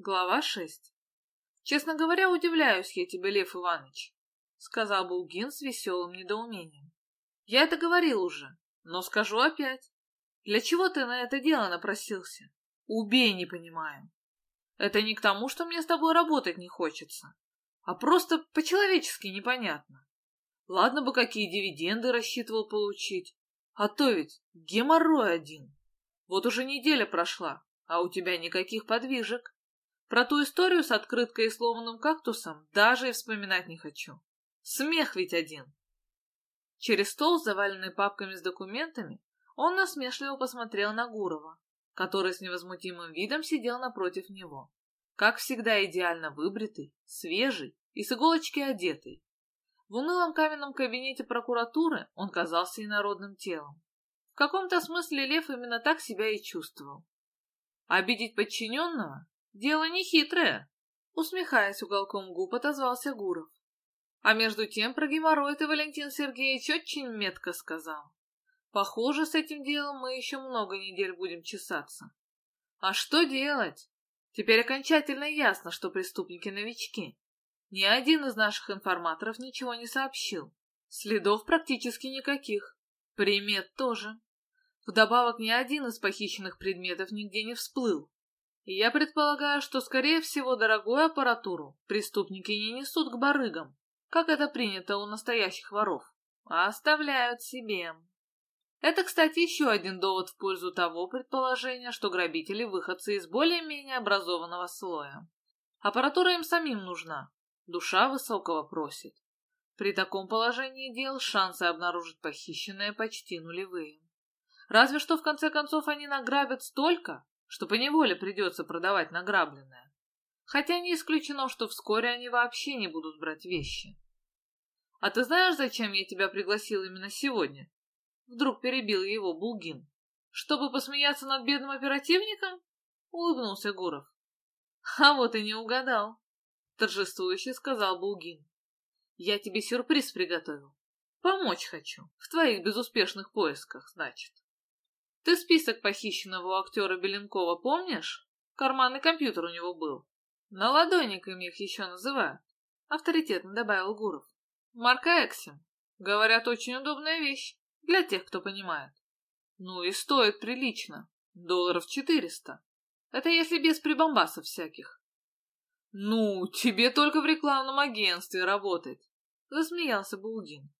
Глава 6. «Честно говоря, удивляюсь я тебе, Лев Иванович», — сказал Булгин с веселым недоумением. «Я это говорил уже, но скажу опять. Для чего ты на это дело напросился? Убей, не понимаю. Это не к тому, что мне с тобой работать не хочется, а просто по-человечески непонятно. Ладно бы какие дивиденды рассчитывал получить, а то ведь геморрой один. Вот уже неделя прошла, а у тебя никаких подвижек. Про ту историю с открыткой и сломанным кактусом даже и вспоминать не хочу. Смех ведь один. Через стол, заваленный папками с документами, он насмешливо посмотрел на Гурова, который с невозмутимым видом сидел напротив него. Как всегда идеально выбритый, свежий и с иголочки одетый. В унылом каменном кабинете прокуратуры он казался инородным телом. В каком-то смысле Лев именно так себя и чувствовал. Обидеть подчиненного Дело не хитрое, усмехаясь уголком губ, отозвался Гуров. А между тем про геморрой ты, Валентин Сергеевич, очень метко сказал. Похоже, с этим делом мы еще много недель будем чесаться. А что делать? Теперь окончательно ясно, что преступники новички. Ни один из наших информаторов ничего не сообщил. Следов практически никаких. Примет тоже. Вдобавок, ни один из похищенных предметов нигде не всплыл. Я предполагаю, что, скорее всего, дорогую аппаратуру преступники не несут к барыгам, как это принято у настоящих воров, а оставляют себе. Это, кстати, еще один довод в пользу того предположения, что грабители выходцы из более-менее образованного слоя. Аппаратура им самим нужна, душа высокого просит. При таком положении дел шансы обнаружить похищенное почти нулевые. Разве что в конце концов они награбят столько, что поневоле придется продавать награбленное. Хотя не исключено, что вскоре они вообще не будут брать вещи. «А ты знаешь, зачем я тебя пригласил именно сегодня?» Вдруг перебил его Булгин. «Чтобы посмеяться над бедным оперативником?» Улыбнулся Гуров. «А вот и не угадал», торжествующе сказал Булгин. «Я тебе сюрприз приготовил. Помочь хочу. В твоих безуспешных поисках, значит». Ты список похищенного у актера Беленкова помнишь? Карманный компьютер у него был. На ладонниками их еще называют. Авторитетно добавил Гуров. Марка Эксим. Говорят, очень удобная вещь. Для тех, кто понимает. Ну и стоит прилично. Долларов четыреста. Это если без прибамбасов всяких. Ну, тебе только в рекламном агентстве работать. Засмеялся Булгин.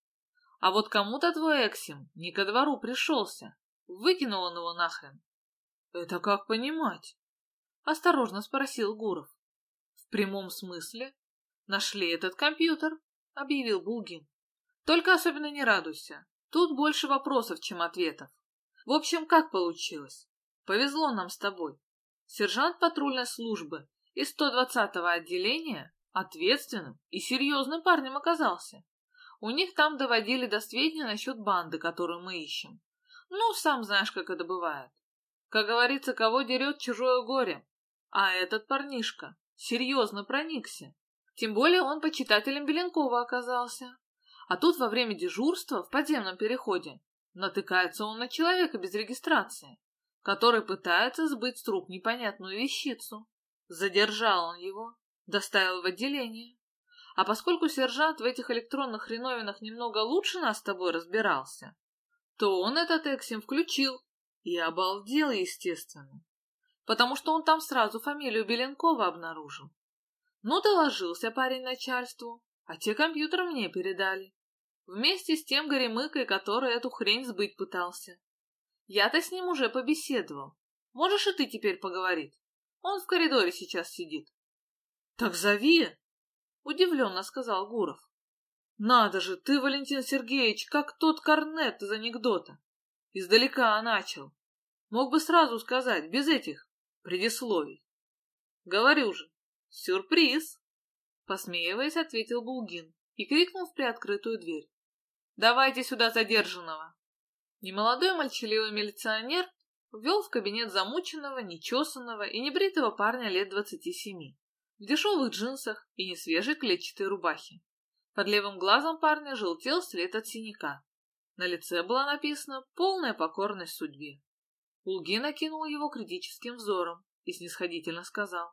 А вот кому-то твой Эксим не ко двору пришелся. Выкинул он его нахрен. Это как понимать? Осторожно спросил Гуров. В прямом смысле? Нашли этот компьютер, объявил Булгин. Только особенно не радуйся. Тут больше вопросов, чем ответов. В общем, как получилось? Повезло нам с тобой. Сержант патрульной службы из 120-го отделения ответственным и серьезным парнем оказался. У них там доводили до сведения насчет банды, которую мы ищем. Ну, сам знаешь, как это бывает. Как говорится, кого дерет чужое горе. А этот парнишка серьезно проникся. Тем более он почитателем Беленкова оказался. А тут во время дежурства в подземном переходе натыкается он на человека без регистрации, который пытается сбыть с рук непонятную вещицу. Задержал он его, доставил в отделение. А поскольку сержант в этих электронных хреновинах немного лучше нас с тобой разбирался, то он этот Эксим включил и обалдел, естественно, потому что он там сразу фамилию Беленкова обнаружил. Ну, доложился парень начальству, а те компьютер мне передали. Вместе с тем горемыкой, который эту хрень сбыть пытался. Я-то с ним уже побеседовал. Можешь и ты теперь поговорить. Он в коридоре сейчас сидит. — Так зови! — удивленно сказал Гуров. Надо же, ты, Валентин Сергеевич, как тот корнет из анекдота. Издалека начал. Мог бы сразу сказать, без этих предисловий. Говорю же, сюрприз! Посмеиваясь, ответил Булгин и крикнул в приоткрытую дверь. «Давайте сюда задержанного!» Немолодой молчаливый милиционер ввел в кабинет замученного, нечесанного и небритого парня лет двадцати семи, в дешевых джинсах и несвежей клетчатой рубахе. Под левым глазом парня желтел след от синяка. На лице была написана полная покорность судьбе. Улгин окинул его критическим взором и снисходительно сказал.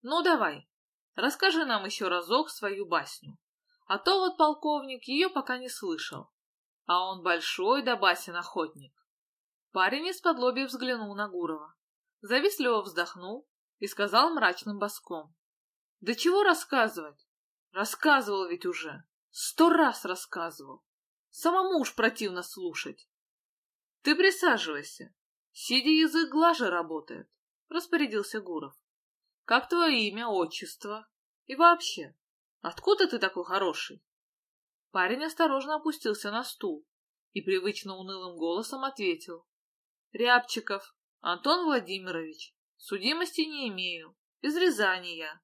Ну, давай, расскажи нам еще разок свою басню. А то вот полковник ее пока не слышал. А он большой да басен охотник. Парень из-под взглянул на Гурова. Завистливо вздохнул и сказал мрачным боском. Да чего рассказывать? Рассказывал ведь уже. Сто раз рассказывал. Самому уж противно слушать. Ты присаживайся. Сидя язык глаже работает, распорядился Гуров. Как твое имя, отчество? И вообще, откуда ты такой хороший? Парень осторожно опустился на стул и привычно унылым голосом ответил. Рябчиков, Антон Владимирович, судимости не имею, из Рязани я.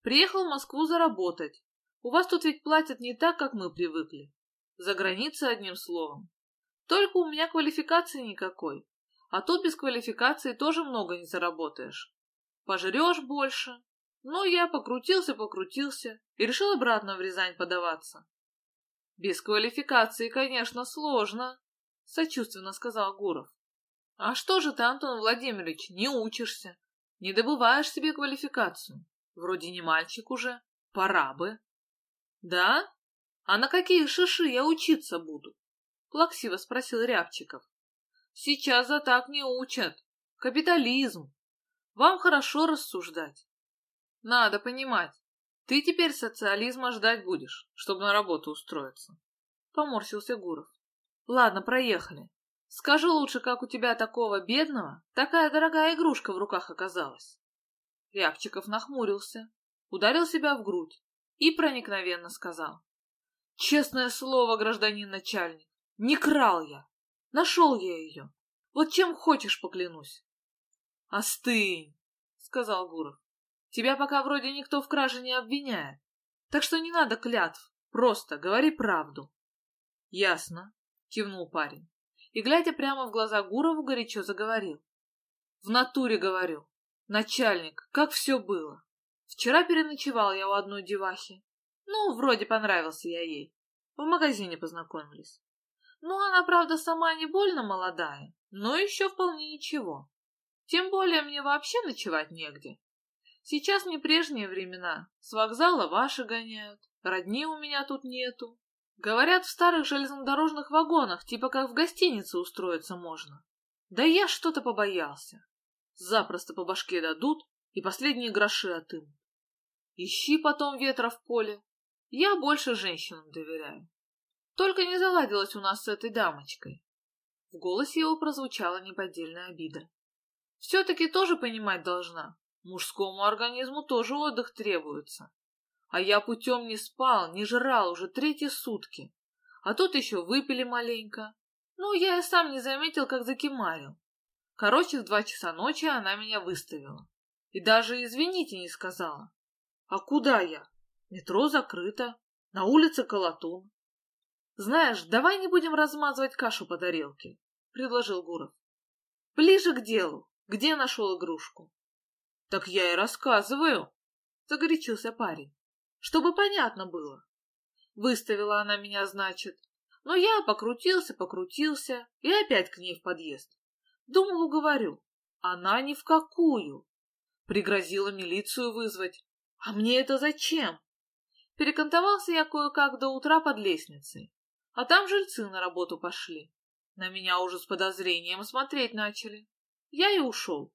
Приехал в Москву заработать. У вас тут ведь платят не так, как мы привыкли. За границей одним словом. Только у меня квалификации никакой. А тут без квалификации тоже много не заработаешь. Пожрешь больше. Ну, я покрутился-покрутился и решил обратно в Рязань подаваться. Без квалификации, конечно, сложно, сочувственно сказал Гуров. А что же ты, Антон Владимирович, не учишься? Не добываешь себе квалификацию? Вроде не мальчик уже. Пора бы. Да? А на какие шиши я учиться буду? Плаксиво спросил Рябчиков. Сейчас за так не учат. Капитализм. Вам хорошо рассуждать. Надо понимать. Ты теперь социализма ждать будешь, чтобы на работу устроиться. Поморщился Гуров. Ладно, проехали. Скажи лучше, как у тебя такого бедного такая дорогая игрушка в руках оказалась. Рябчиков нахмурился, ударил себя в грудь и проникновенно сказал. Честное слово, гражданин начальник, не крал я. Нашел я ее. Вот чем хочешь поклянусь. Остынь, сказал Гуров. Тебя пока вроде никто в краже не обвиняет. Так что не надо клятв, просто говори правду. Ясно, кивнул парень. И, глядя прямо в глаза Гурову, горячо заговорил. В натуре говорю. Начальник, как все было. Вчера переночевал я у одной девахи. Ну, вроде понравился я ей. В магазине познакомились. Ну, она, правда, сама не больно молодая, но еще вполне ничего. Тем более мне вообще ночевать негде. Сейчас не прежние времена. С вокзала ваши гоняют. Родни у меня тут нету. Говорят, в старых железнодорожных вагонах, типа как в гостинице устроиться можно. Да я что-то побоялся. Запросто по башке дадут и последние гроши отымут. Ищи потом ветра в поле. Я больше женщинам доверяю. Только не заладилось у нас с этой дамочкой. В голосе его прозвучала неподдельная обида. Все-таки тоже понимать должна. Мужскому организму тоже отдых требуется. А я путем не спал, не жрал уже третьи сутки. А тут еще выпили маленько. Ну, я и сам не заметил, как закимарил. Короче, в два часа ночи она меня выставила. И даже извините не сказала. А куда я? Метро закрыто. На улице колотун. Знаешь, давай не будем размазывать кашу по тарелке, предложил Гуров. Ближе к делу. Где нашел игрушку? Так я и рассказываю, загорячился парень. Чтобы понятно было. Выставила она меня, значит. Но я покрутился, покрутился и опять к ней в подъезд. Думал, уговорю. Она ни в какую. Пригрозила милицию вызвать. А мне это зачем? Перекантовался я кое-как до утра под лестницей. А там жильцы на работу пошли. На меня уже с подозрением смотреть начали. Я и ушел.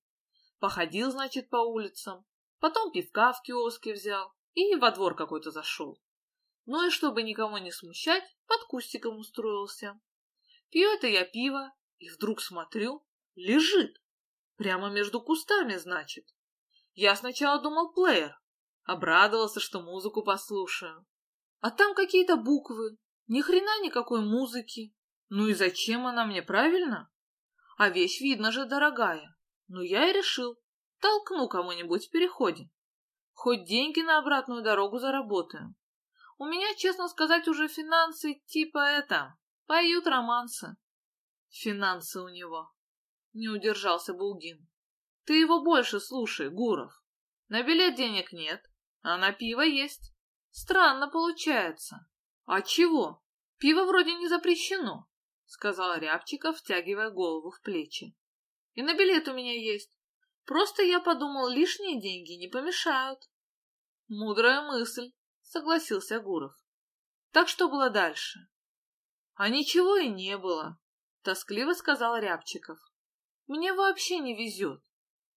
Походил, значит, по улицам. Потом пивка в киоске взял и во двор какой-то зашел. Ну и чтобы никого не смущать, под кустиком устроился. Пью это я пиво, и вдруг смотрю, лежит. Прямо между кустами, значит. Я сначала думал плеер. Обрадовался, что музыку послушаю. А там какие-то буквы. Ни хрена никакой музыки. Ну и зачем она мне, правильно? А вещь, видно же, дорогая. Ну я и решил. Толкну кому-нибудь в переходе. Хоть деньги на обратную дорогу заработаю. У меня, честно сказать, уже финансы типа это, поют романсы. Финансы у него. Не удержался Булгин. Ты его больше слушай, Гуров. На билет денег нет, а на пиво есть. Странно получается. А чего? Пиво вроде не запрещено, сказал Рябчиков, втягивая голову в плечи. И на билет у меня есть. Просто я подумал, лишние деньги не помешают. Мудрая мысль, согласился Гуров. Так что было дальше? А ничего и не было, тоскливо сказал Рябчиков. Мне вообще не везет.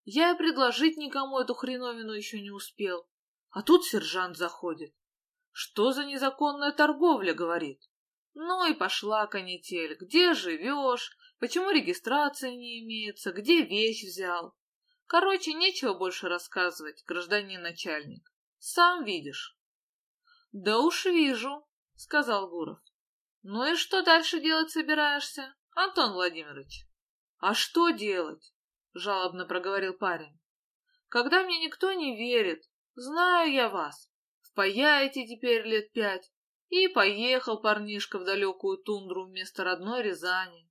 Я и предложить никому эту хреновину еще не успел. А тут сержант заходит. Что за незаконная торговля, говорит. Ну и пошла канитель. Где живешь? Почему регистрации не имеется? Где вещь взял? Короче, нечего больше рассказывать, гражданин начальник. Сам видишь. Да уж вижу, сказал Гуров. Ну и что дальше делать собираешься, Антон Владимирович? А что делать? Жалобно проговорил парень. Когда мне никто не верит, знаю я вас. Впаяете теперь лет пять. И поехал парнишка в далекую тундру вместо родной Рязани.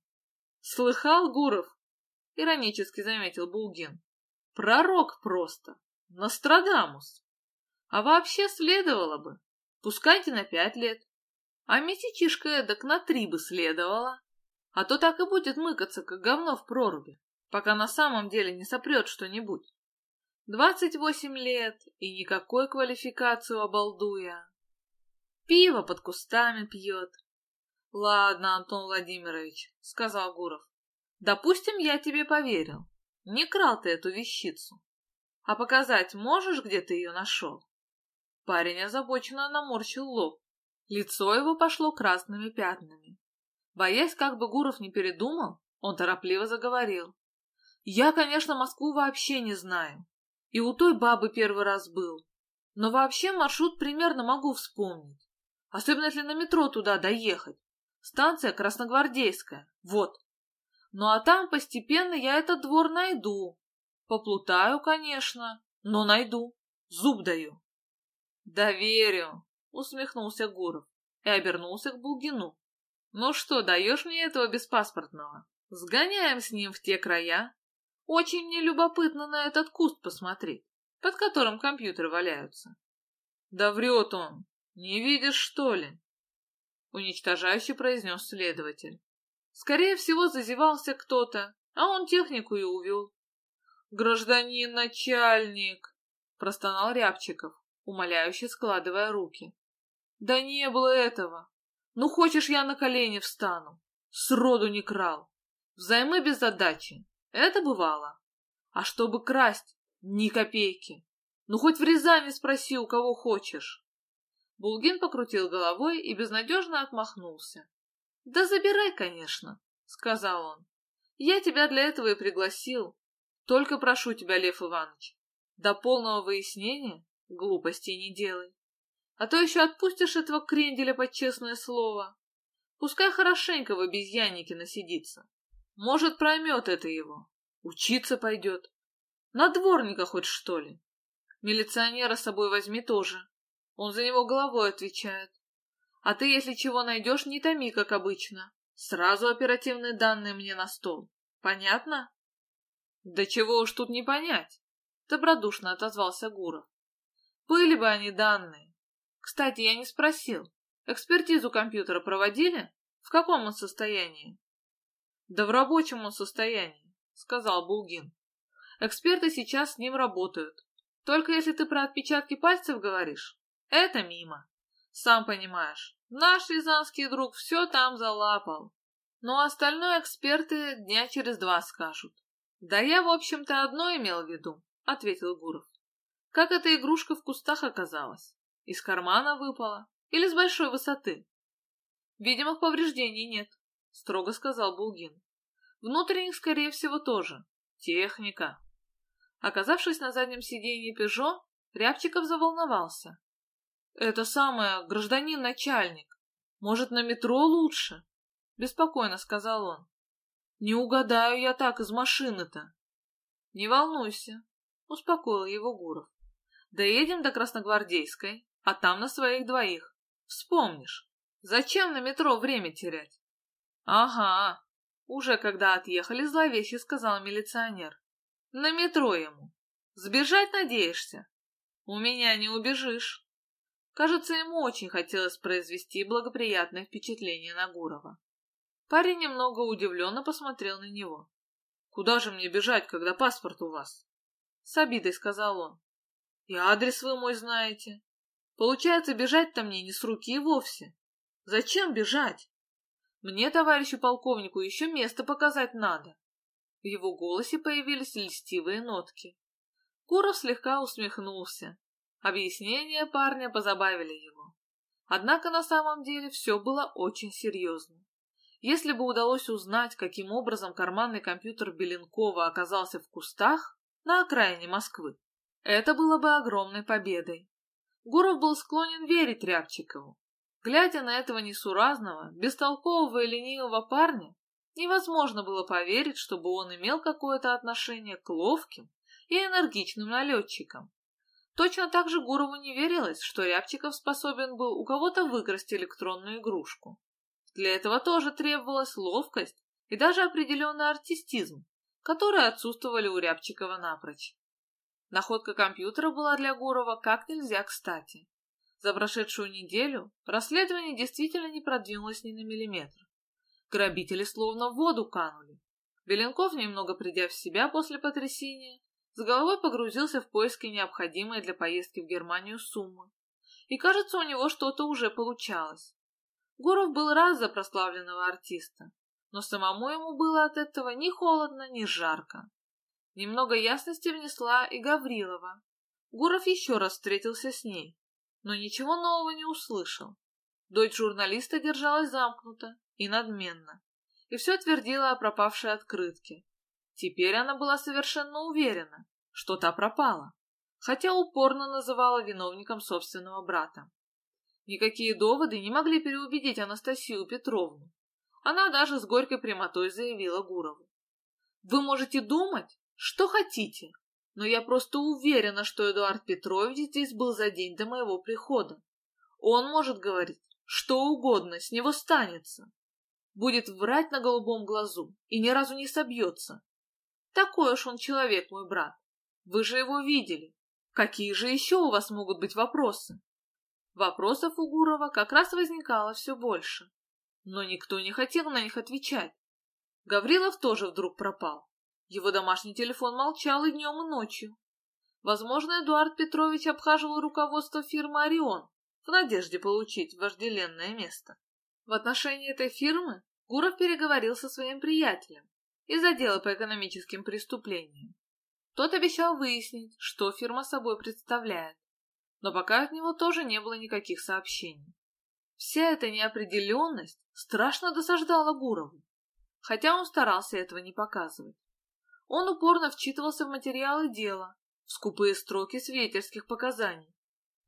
Слыхал, Гуров? Иронически заметил Булгин. Пророк просто. Нострадамус. А вообще следовало бы. Пускайте на пять лет. А месячишка эдак на три бы следовало. А то так и будет мыкаться, как говно в проруби, пока на самом деле не сопрет что-нибудь. Двадцать восемь лет и никакой квалификации у обалдуя. Пиво под кустами пьет. Ладно, Антон Владимирович, сказал Гуров. Допустим, я тебе поверил. Не крал ты эту вещицу. А показать можешь, где ты ее нашел? Парень озабоченно наморщил лоб. Лицо его пошло красными пятнами. Боясь, как бы Гуров не передумал, он торопливо заговорил. «Я, конечно, Москву вообще не знаю. И у той бабы первый раз был. Но вообще маршрут примерно могу вспомнить. Особенно если на метро туда доехать. Станция Красногвардейская. Вот. Ну а там постепенно я этот двор найду. Поплутаю, конечно, но найду. Зуб даю. Доверю, усмехнулся Гуров и обернулся к Булгину. Ну что, даешь мне этого беспаспортного? Сгоняем с ним в те края. Очень мне любопытно на этот куст посмотреть, под которым компьютеры валяются. Да врет он. Не видишь, что ли? Уничтожающе произнес следователь. Скорее всего, зазевался кто-то, а он технику и увел. «Гражданин начальник!» — простонал Рябчиков, умоляюще складывая руки. «Да не было этого! Ну, хочешь, я на колени встану? Сроду не крал! Взаймы без задачи! Это бывало! А чтобы красть, ни копейки! Ну, хоть в Рязани спроси, у кого хочешь!» Булгин покрутил головой и безнадежно отмахнулся. «Да забирай, конечно», — сказал он. «Я тебя для этого и пригласил. Только прошу тебя, Лев Иванович, до полного выяснения глупостей не делай. А то еще отпустишь этого кренделя под честное слово. Пускай хорошенько в обезьяннике насидится. Может, проймет это его. Учиться пойдет. На дворника хоть что ли. Милиционера с собой возьми тоже. Он за него головой отвечает. А ты, если чего найдешь, не томи, как обычно. Сразу оперативные данные мне на стол. Понятно? Да чего уж тут не понять, добродушно отозвался Гуров. Были бы они данные. Кстати, я не спросил. Экспертизу компьютера проводили? В каком он состоянии? Да в рабочем он состоянии, сказал Булгин. Эксперты сейчас с ним работают. Только если ты про отпечатки пальцев говоришь, это мимо. Сам понимаешь, наш рязанский друг все там залапал. Но остальное эксперты дня через два скажут. Да я, в общем-то, одно имел в виду, ответил Гуров. Как эта игрушка в кустах оказалась? Из кармана выпала? Или с большой высоты? Видимых повреждений нет, строго сказал Булгин. Внутренних, скорее всего, тоже. Техника. Оказавшись на заднем сиденье «Пежо», Рябчиков заволновался. Это самое, гражданин начальник. Может, на метро лучше? Беспокойно сказал он. Не угадаю я так из машины-то. Не волнуйся, успокоил его Гуров. Доедем до Красногвардейской, а там на своих двоих. Вспомнишь, зачем на метро время терять? Ага, уже когда отъехали, зловеще сказал милиционер. На метро ему. Сбежать надеешься? У меня не убежишь. Кажется, ему очень хотелось произвести благоприятное впечатление на Гурова. Парень немного удивленно посмотрел на него. «Куда же мне бежать, когда паспорт у вас?» — с обидой сказал он. «И адрес вы мой знаете. Получается, бежать-то мне не с руки вовсе. Зачем бежать? Мне, товарищу полковнику, еще место показать надо». В его голосе появились льстивые нотки. Куров слегка усмехнулся. Объяснения парня позабавили его. Однако на самом деле все было очень серьезно. Если бы удалось узнать, каким образом карманный компьютер Беленкова оказался в кустах на окраине Москвы, это было бы огромной победой. Гуров был склонен верить Рябчикову. Глядя на этого несуразного, бестолкового и ленивого парня, невозможно было поверить, чтобы он имел какое-то отношение к ловким и энергичным налетчикам. Точно так же Гурову не верилось, что Рябчиков способен был у кого-то выкрасть электронную игрушку. Для этого тоже требовалась ловкость и даже определенный артистизм, которые отсутствовали у Рябчикова напрочь. Находка компьютера была для Гурова как нельзя кстати. За прошедшую неделю расследование действительно не продвинулось ни на миллиметр. Грабители словно в воду канули. Беленков, немного придя в себя после потрясения, с головой погрузился в поиски необходимой для поездки в Германию суммы. И, кажется, у него что-то уже получалось. Гуров был рад за прославленного артиста, но самому ему было от этого ни холодно, ни жарко. Немного ясности внесла и Гаврилова. Гуров еще раз встретился с ней, но ничего нового не услышал. Дочь журналиста держалась замкнуто и надменно, и все твердила о пропавшей открытке. Теперь она была совершенно уверена, что та пропала, хотя упорно называла виновником собственного брата. Никакие доводы не могли переубедить Анастасию Петровну. Она даже с горькой прямотой заявила Гурову. «Вы можете думать, что хотите, но я просто уверена, что Эдуард Петрович здесь был за день до моего прихода. Он может говорить что угодно, с него станется. Будет врать на голубом глазу и ни разу не собьется. Такой уж он человек, мой брат. Вы же его видели. Какие же еще у вас могут быть вопросы? Вопросов у Гурова как раз возникало все больше, но никто не хотел на них отвечать. Гаврилов тоже вдруг пропал. Его домашний телефон молчал и днем, и ночью. Возможно, Эдуард Петрович обхаживал руководство фирмы «Орион» в надежде получить вожделенное место. В отношении этой фирмы Гуров переговорил со своим приятелем из отдела по экономическим преступлениям. Тот обещал выяснить, что фирма собой представляет, но пока от него тоже не было никаких сообщений. Вся эта неопределенность страшно досаждала Гурову, хотя он старался этого не показывать. Он упорно вчитывался в материалы дела, в скупые строки свидетельских показаний,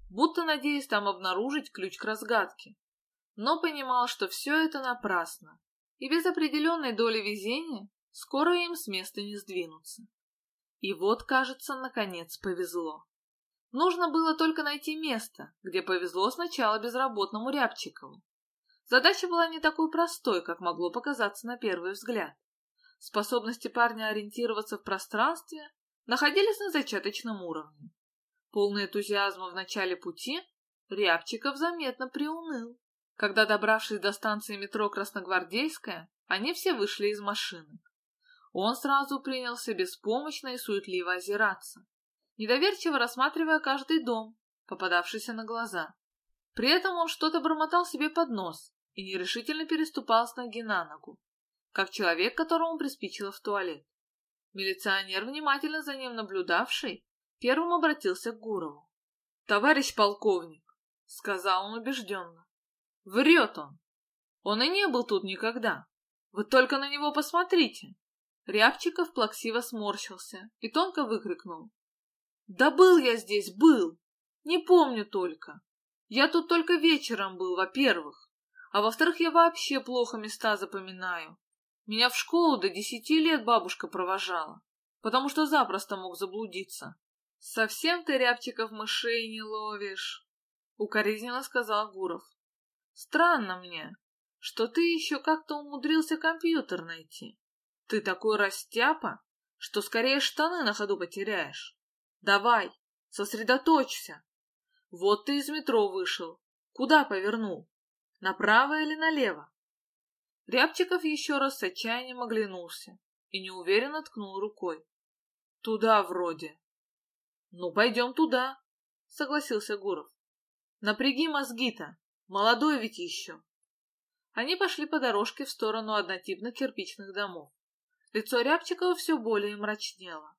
будто надеясь там обнаружить ключ к разгадке, но понимал, что все это напрасно, и без определенной доли везения скоро им с места не сдвинутся. И вот, кажется, наконец повезло. Нужно было только найти место, где повезло сначала безработному Рябчикову. Задача была не такой простой, как могло показаться на первый взгляд. Способности парня ориентироваться в пространстве находились на зачаточном уровне. Полный энтузиазма в начале пути, Рябчиков заметно приуныл. Когда, добравшись до станции метро Красногвардейская, они все вышли из машины. Он сразу принялся беспомощно и суетливо озираться недоверчиво рассматривая каждый дом, попадавшийся на глаза. При этом он что-то бормотал себе под нос и нерешительно переступал с ноги на ногу, как человек, которому приспичило в туалет. Милиционер, внимательно за ним наблюдавший, первым обратился к Гурову. — Товарищ полковник, — сказал он убежденно, — врет он. Он и не был тут никогда. Вы только на него посмотрите. Рябчиков плаксиво сморщился и тонко выкрикнул. Да был я здесь, был. Не помню только. Я тут только вечером был, во-первых. А во-вторых, я вообще плохо места запоминаю. Меня в школу до десяти лет бабушка провожала, потому что запросто мог заблудиться. Совсем ты рябчиков мышей не ловишь, укоризненно сказал Гуров. Странно мне, что ты еще как-то умудрился компьютер найти. Ты такой растяпа, что скорее штаны на ходу потеряешь. Давай, сосредоточься. Вот ты из метро вышел. Куда повернул? Направо или налево? Рябчиков еще раз с отчаянием оглянулся и неуверенно ткнул рукой. Туда вроде. Ну, пойдем туда, согласился Гуров. Напряги мозги-то, молодой ведь еще. Они пошли по дорожке в сторону однотипных кирпичных домов. Лицо Рябчикова все более мрачнело.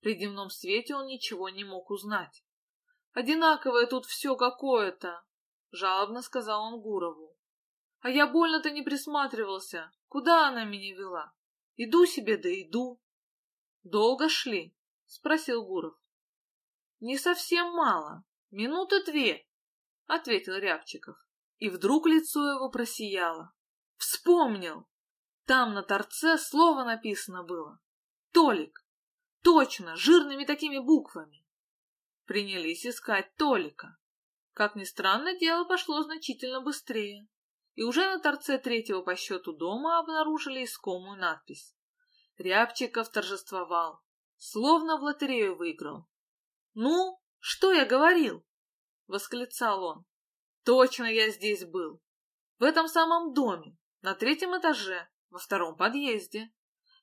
При дневном свете он ничего не мог узнать. «Одинаковое тут все какое-то», — жалобно сказал он Гурову. «А я больно-то не присматривался. Куда она меня вела? Иду себе да иду». «Долго шли?» — спросил Гуров. «Не совсем мало. Минуты две», — ответил Рябчиков. И вдруг лицо его просияло. «Вспомнил! Там на торце слово написано было. Толик! Точно, жирными такими буквами!» Принялись искать Толика. Как ни странно, дело пошло значительно быстрее. И уже на торце третьего по счету дома обнаружили искомую надпись. Рябчиков торжествовал, словно в лотерею выиграл. «Ну, что я говорил?» — восклицал он. «Точно я здесь был. В этом самом доме, на третьем этаже, во втором подъезде.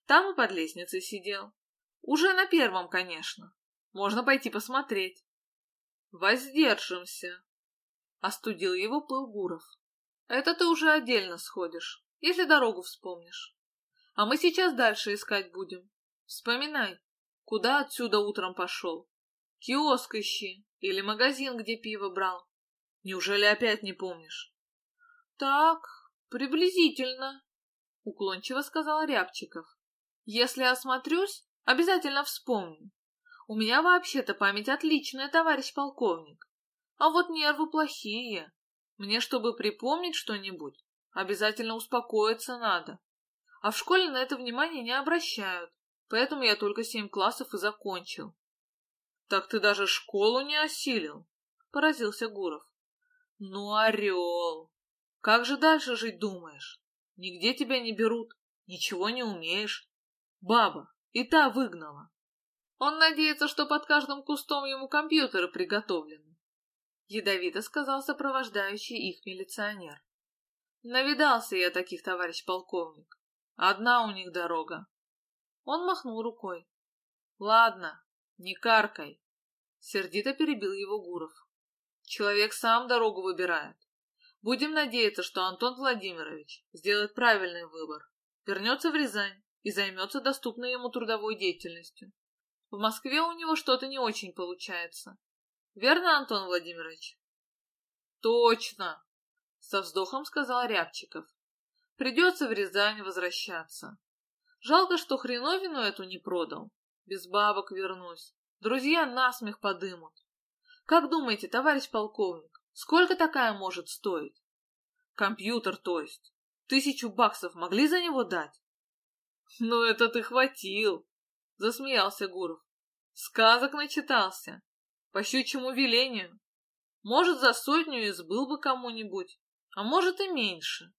Там и под лестницей сидел. Уже на первом, конечно. Можно пойти посмотреть». «Воздержимся», — остудил его пыл Гуров. «Это ты уже отдельно сходишь, если дорогу вспомнишь. А мы сейчас дальше искать будем. Вспоминай, куда отсюда утром пошел. Киоск ищи или магазин, где пиво брал. Неужели опять не помнишь? Так, приблизительно, уклончиво сказал Рябчиков. Если осмотрюсь, обязательно вспомню. У меня вообще-то память отличная, товарищ полковник. А вот нервы плохие. Мне, чтобы припомнить что-нибудь, обязательно успокоиться надо. А в школе на это внимание не обращают, поэтому я только семь классов и закончил. Так ты даже школу не осилил, поразился Гуров. Ну, орел! Как же дальше жить думаешь? Нигде тебя не берут, ничего не умеешь. Баба, и та выгнала. Он надеется, что под каждым кустом ему компьютеры приготовлены. Ядовито сказал сопровождающий их милиционер. Навидался я таких, товарищ полковник. Одна у них дорога. Он махнул рукой. Ладно, «Не каркай!» — сердито перебил его Гуров. «Человек сам дорогу выбирает. Будем надеяться, что Антон Владимирович сделает правильный выбор, вернется в Рязань и займется доступной ему трудовой деятельностью. В Москве у него что-то не очень получается. Верно, Антон Владимирович?» «Точно!» — со вздохом сказал Рябчиков. «Придется в Рязань возвращаться. Жалко, что хреновину эту не продал. Без бабок вернусь. Друзья насмех подымут. Как думаете, товарищ полковник, сколько такая может стоить? Компьютер, то есть. Тысячу баксов могли за него дать? Ну, это ты хватил, засмеялся Гуров. Сказок начитался. По щучьему велению. Может, за сотню избыл бы кому-нибудь, а может и меньше.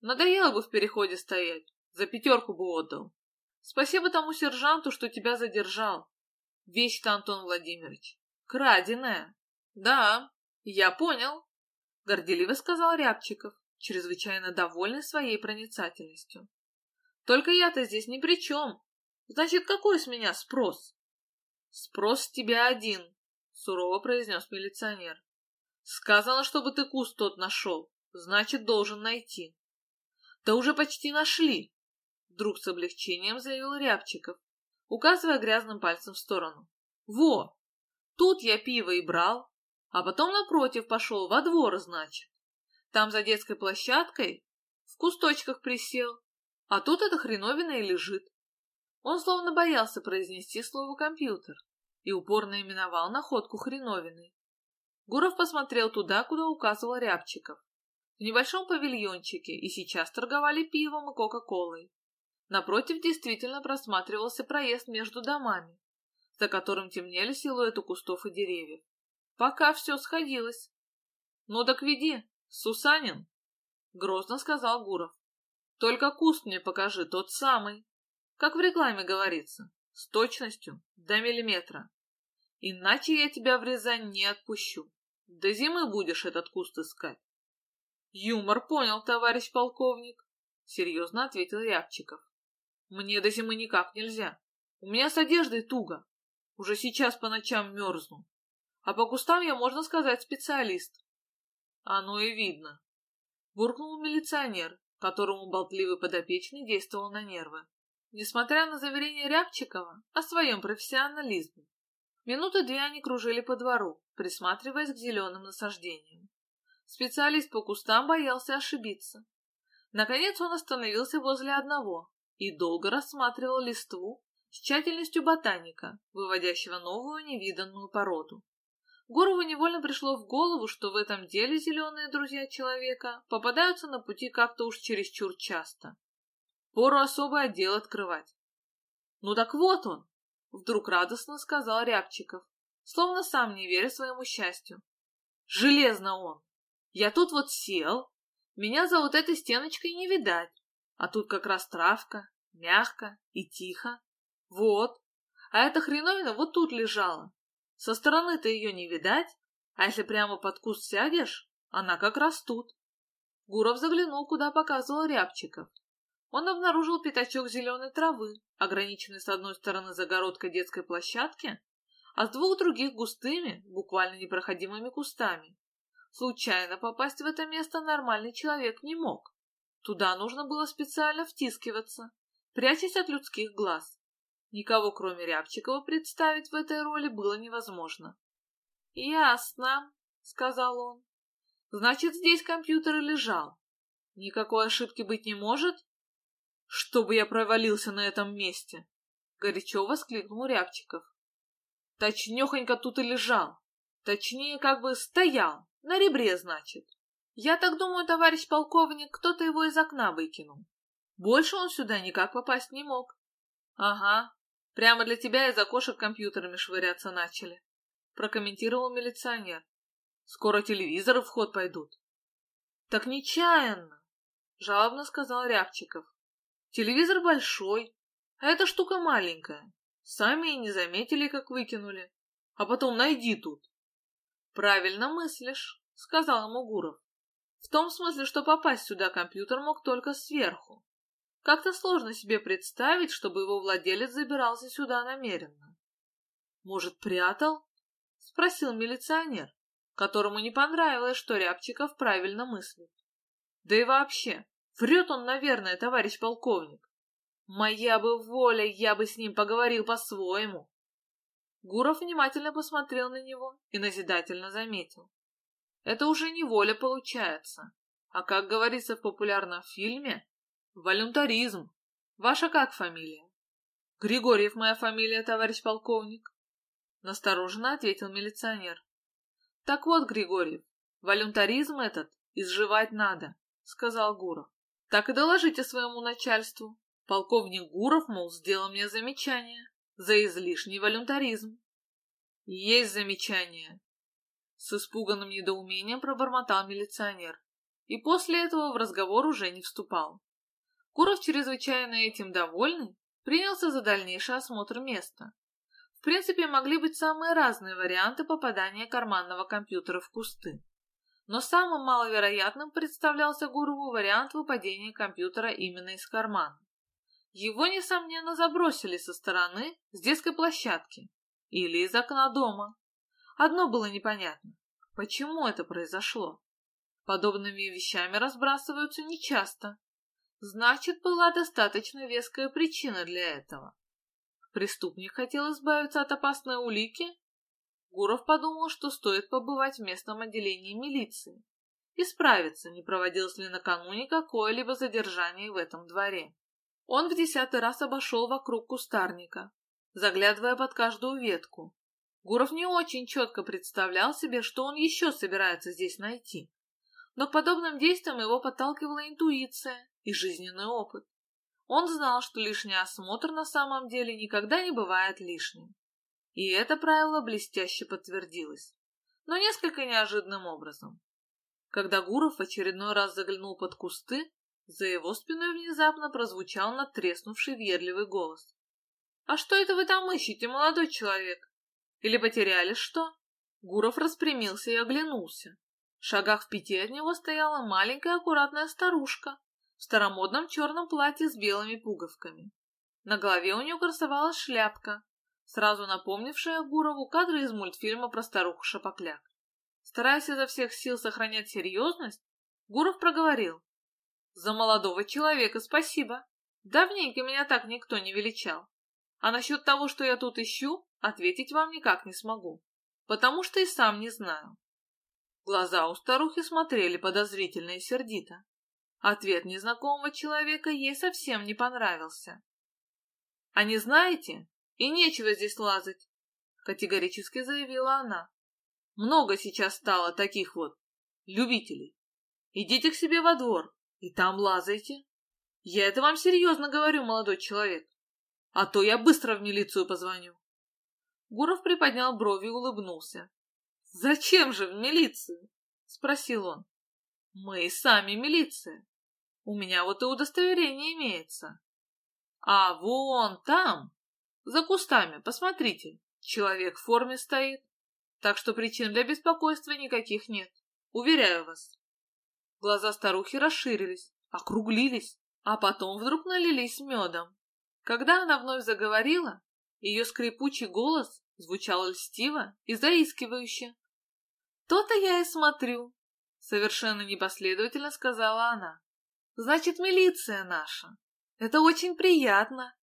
Надоело бы в переходе стоять, за пятерку бы отдал. Спасибо тому сержанту, что тебя задержал. Вещь-то, Антон Владимирович, краденая. Да, я понял, горделиво сказал Рябчиков, чрезвычайно довольный своей проницательностью. Только я-то здесь ни при чем. Значит, какой с меня спрос? Спрос с тебя один, сурово произнес милиционер. Сказано, чтобы ты куст тот нашел, значит, должен найти. Да уже почти нашли, Вдруг с облегчением заявил Рябчиков, указывая грязным пальцем в сторону. «Во! Тут я пиво и брал, а потом напротив пошел во двор, значит. Там за детской площадкой в кусточках присел, а тут эта хреновина и лежит». Он словно боялся произнести слово «компьютер» и упорно именовал находку хреновиной. Гуров посмотрел туда, куда указывал Рябчиков. В небольшом павильончике и сейчас торговали пивом и кока-колой. Напротив действительно просматривался проезд между домами, за которым темнели силуэты кустов и деревьев. Пока все сходилось. — Ну так веди, Сусанин, — грозно сказал Гуров. — Только куст мне покажи, тот самый. Как в рекламе говорится, с точностью до миллиметра. Иначе я тебя в Рязань не отпущу. До зимы будешь этот куст искать. — Юмор понял, товарищ полковник, — серьезно ответил Рябчиков. Мне до зимы никак нельзя. У меня с одеждой туго. Уже сейчас по ночам мерзну. А по кустам я, можно сказать, специалист. Оно и видно. Буркнул милиционер, которому болтливый подопечный действовал на нервы. Несмотря на заверение Рябчикова о своем профессионализме, минуты две они кружили по двору, присматриваясь к зеленым насаждениям. Специалист по кустам боялся ошибиться. Наконец он остановился возле одного и долго рассматривал листву с тщательностью ботаника, выводящего новую невиданную породу. Гурову невольно пришло в голову, что в этом деле зеленые друзья человека попадаются на пути как-то уж чересчур часто. Пору особый отдел открывать. «Ну так вот он!» — вдруг радостно сказал Рябчиков, словно сам не веря своему счастью. «Железно он! Я тут вот сел, меня за вот этой стеночкой не видать, а тут как раз травка, мягко и тихо. Вот, а эта хреновина вот тут лежала. Со стороны-то ее не видать, а если прямо под куст сядешь, она как раз тут. Гуров заглянул, куда показывал Рябчиков. Он обнаружил пятачок зеленой травы, ограниченный с одной стороны загородкой детской площадки, а с двух других густыми, буквально непроходимыми кустами. Случайно попасть в это место нормальный человек не мог. Туда нужно было специально втискиваться, прячась от людских глаз. Никого, кроме Рябчикова, представить в этой роли было невозможно. «Ясно», — сказал он. «Значит, здесь компьютер и лежал. Никакой ошибки быть не может?» «Чтобы я провалился на этом месте!» — горячо воскликнул Рябчиков. «Точнехонько тут и лежал. Точнее, как бы стоял. На ребре, значит. Я так думаю, товарищ полковник, кто-то его из окна выкинул. Больше он сюда никак попасть не мог. Ага, Прямо для тебя из окошек компьютерами швыряться начали, прокомментировал милиционер. Скоро телевизоры в ход пойдут. Так нечаянно, жалобно сказал Рябчиков. Телевизор большой, а эта штука маленькая. Сами и не заметили, как выкинули. А потом найди тут. Правильно мыслишь, сказал ему Гуров. В том смысле, что попасть сюда компьютер мог только сверху. Как-то сложно себе представить, чтобы его владелец забирался сюда намеренно. «Может, прятал?» — спросил милиционер, которому не понравилось, что Рябчиков правильно мыслит. «Да и вообще, врет он, наверное, товарищ полковник. Моя бы воля, я бы с ним поговорил по-своему». Гуров внимательно посмотрел на него и назидательно заметил. «Это уже не воля получается, а, как говорится в популярном фильме, Волюнтаризм. Ваша как фамилия? Григорьев моя фамилия, товарищ полковник. Настороженно ответил милиционер. Так вот, Григорьев, волюнтаризм этот изживать надо, сказал Гуров. Так и доложите своему начальству. Полковник Гуров, мол, сделал мне замечание за излишний волюнтаризм. Есть замечание. С испуганным недоумением пробормотал милиционер. И после этого в разговор уже не вступал. Куров, чрезвычайно этим довольный, принялся за дальнейший осмотр места. В принципе, могли быть самые разные варианты попадания карманного компьютера в кусты. Но самым маловероятным представлялся Гурову вариант выпадения компьютера именно из кармана. Его, несомненно, забросили со стороны, с детской площадки или из окна дома. Одно было непонятно. Почему это произошло? Подобными вещами разбрасываются нечасто, Значит, была достаточно веская причина для этого. Преступник хотел избавиться от опасной улики? Гуров подумал, что стоит побывать в местном отделении милиции и справиться, не проводилось ли накануне какое-либо задержание в этом дворе. Он в десятый раз обошел вокруг кустарника, заглядывая под каждую ветку. Гуров не очень четко представлял себе, что он еще собирается здесь найти. Но к подобным действиям его подталкивала интуиция, и жизненный опыт. Он знал, что лишний осмотр на самом деле никогда не бывает лишним. И это правило блестяще подтвердилось, но несколько неожиданным образом. Когда Гуров в очередной раз заглянул под кусты, за его спиной внезапно прозвучал надтреснувший въедливый голос. «А что это вы там ищете, молодой человек? Или потеряли что?» Гуров распрямился и оглянулся. В шагах в пяти от него стояла маленькая аккуратная старушка в старомодном черном платье с белыми пуговками. На голове у нее красовалась шляпка, сразу напомнившая Гурову кадры из мультфильма про старуху Шапокляк. Стараясь изо всех сил сохранять серьезность, Гуров проговорил. «За молодого человека спасибо. Давненько меня так никто не величал. А насчет того, что я тут ищу, ответить вам никак не смогу, потому что и сам не знаю». Глаза у старухи смотрели подозрительно и сердито. Ответ незнакомого человека ей совсем не понравился. «А не знаете? И нечего здесь лазать», — категорически заявила она. «Много сейчас стало таких вот любителей. Идите к себе во двор и там лазайте. Я это вам серьезно говорю, молодой человек. А то я быстро в милицию позвоню». Гуров приподнял брови и улыбнулся. «Зачем же в милицию?» — спросил он. «Мы и сами милиция. У меня вот и удостоверение имеется. А вон там, за кустами, посмотрите, человек в форме стоит. Так что причин для беспокойства никаких нет. Уверяю вас. Глаза старухи расширились, округлились, а потом вдруг налились медом. Когда она вновь заговорила, ее скрипучий голос звучал льстиво и заискивающе. «То-то я и смотрю», — совершенно непоследовательно сказала она. «Значит, милиция наша. Это очень приятно.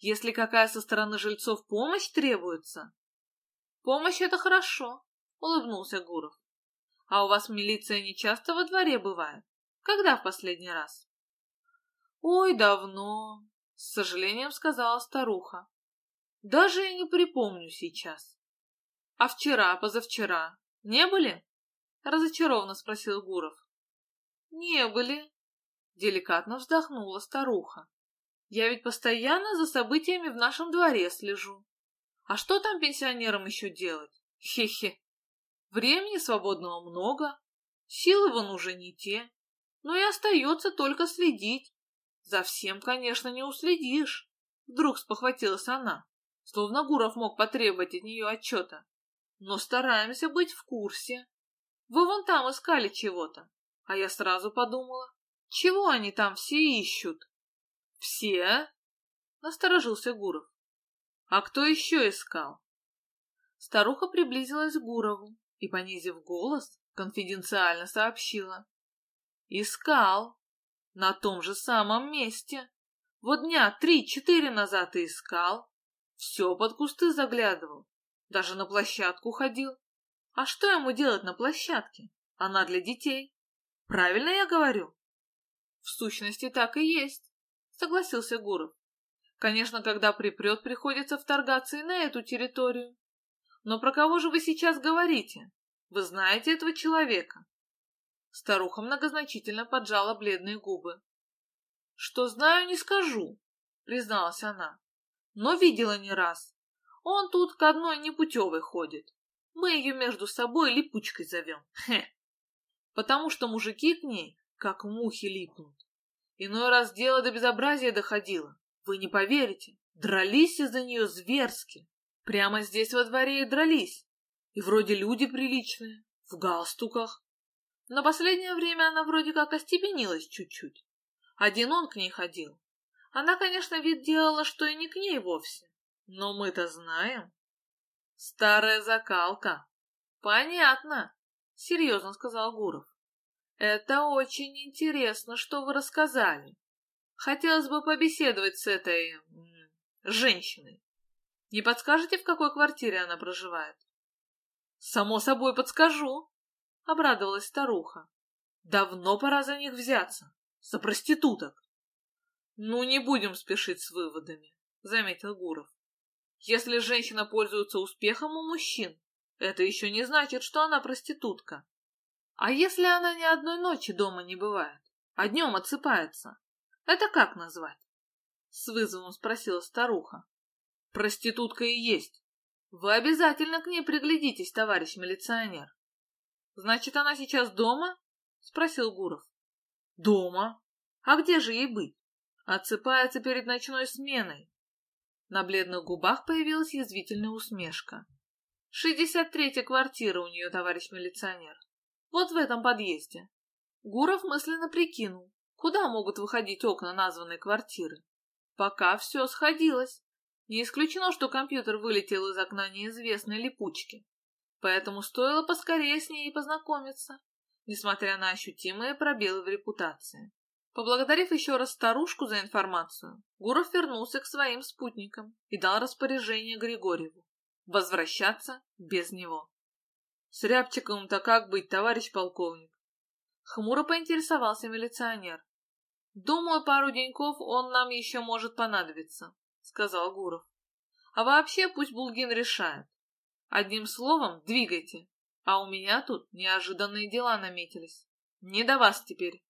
Если какая со стороны жильцов помощь требуется...» «Помощь — это хорошо», — улыбнулся Гуров. «А у вас милиция не часто во дворе бывает? Когда в последний раз?» «Ой, давно», — с сожалением сказала старуха. «Даже я не припомню сейчас». «А вчера, позавчера, не были?» — разочарованно спросил Гуров. «Не были», — деликатно вздохнула старуха. «Я ведь постоянно за событиями в нашем дворе слежу. А что там пенсионерам еще делать? Хе-хе. Времени свободного много, силы вон уже не те, но и остается только следить. За всем, конечно, не уследишь. Вдруг спохватилась она, словно Гуров мог потребовать от нее отчета но стараемся быть в курсе. Вы вон там искали чего-то, а я сразу подумала, чего они там все ищут? Все? Насторожился Гуров. А кто еще искал? Старуха приблизилась к Гурову и, понизив голос, конфиденциально сообщила. Искал. На том же самом месте. Вот дня три-четыре назад и искал. Все под кусты заглядывал. Даже на площадку ходил. А что ему делать на площадке? Она для детей. Правильно я говорю? В сущности, так и есть, согласился Гуров. Конечно, когда припрет, приходится вторгаться и на эту территорию. Но про кого же вы сейчас говорите? Вы знаете этого человека? Старуха многозначительно поджала бледные губы. Что знаю, не скажу, призналась она. Но видела не раз. Он тут к одной непутевой ходит. Мы ее между собой липучкой зовем. Хе. Потому что мужики к ней, как мухи, липнут. Иной раз дело до безобразия доходило. Вы не поверите, дрались из-за нее зверски. Прямо здесь во дворе и дрались. И вроде люди приличные, в галстуках. На последнее время она вроде как остепенилась чуть-чуть. Один он к ней ходил. Она, конечно, вид делала, что и не к ней вовсе. Но мы-то знаем. Старая закалка. Понятно, серьезно сказал Гуров. Это очень интересно, что вы рассказали. Хотелось бы побеседовать с этой... женщиной. Не подскажете, в какой квартире она проживает? Само собой подскажу, обрадовалась старуха. Давно пора за них взяться, за проституток. Ну, не будем спешить с выводами, заметил Гуров. Если женщина пользуется успехом у мужчин, это еще не значит, что она проститутка. А если она ни одной ночи дома не бывает, а днем отсыпается, это как назвать? С вызовом спросила старуха. Проститутка и есть. Вы обязательно к ней приглядитесь, товарищ милиционер. Значит, она сейчас дома? Спросил Гуров. Дома. А где же ей быть? Отсыпается перед ночной сменой. На бледных губах появилась язвительная усмешка. «Шестьдесят третья квартира у нее, товарищ милиционер. Вот в этом подъезде». Гуров мысленно прикинул, куда могут выходить окна названной квартиры. Пока все сходилось. Не исключено, что компьютер вылетел из окна неизвестной липучки, поэтому стоило поскорее с ней познакомиться, несмотря на ощутимые пробелы в репутации. Поблагодарив еще раз старушку за информацию, Гуров вернулся к своим спутникам и дал распоряжение Григорьеву возвращаться без него. С Рябчиковым-то как быть, товарищ полковник? Хмуро поинтересовался милиционер. Думаю, пару деньков он нам еще может понадобиться. — сказал Гуров. «А вообще пусть Булгин решает. Одним словом, двигайте. А у меня тут неожиданные дела наметились. Не до вас теперь».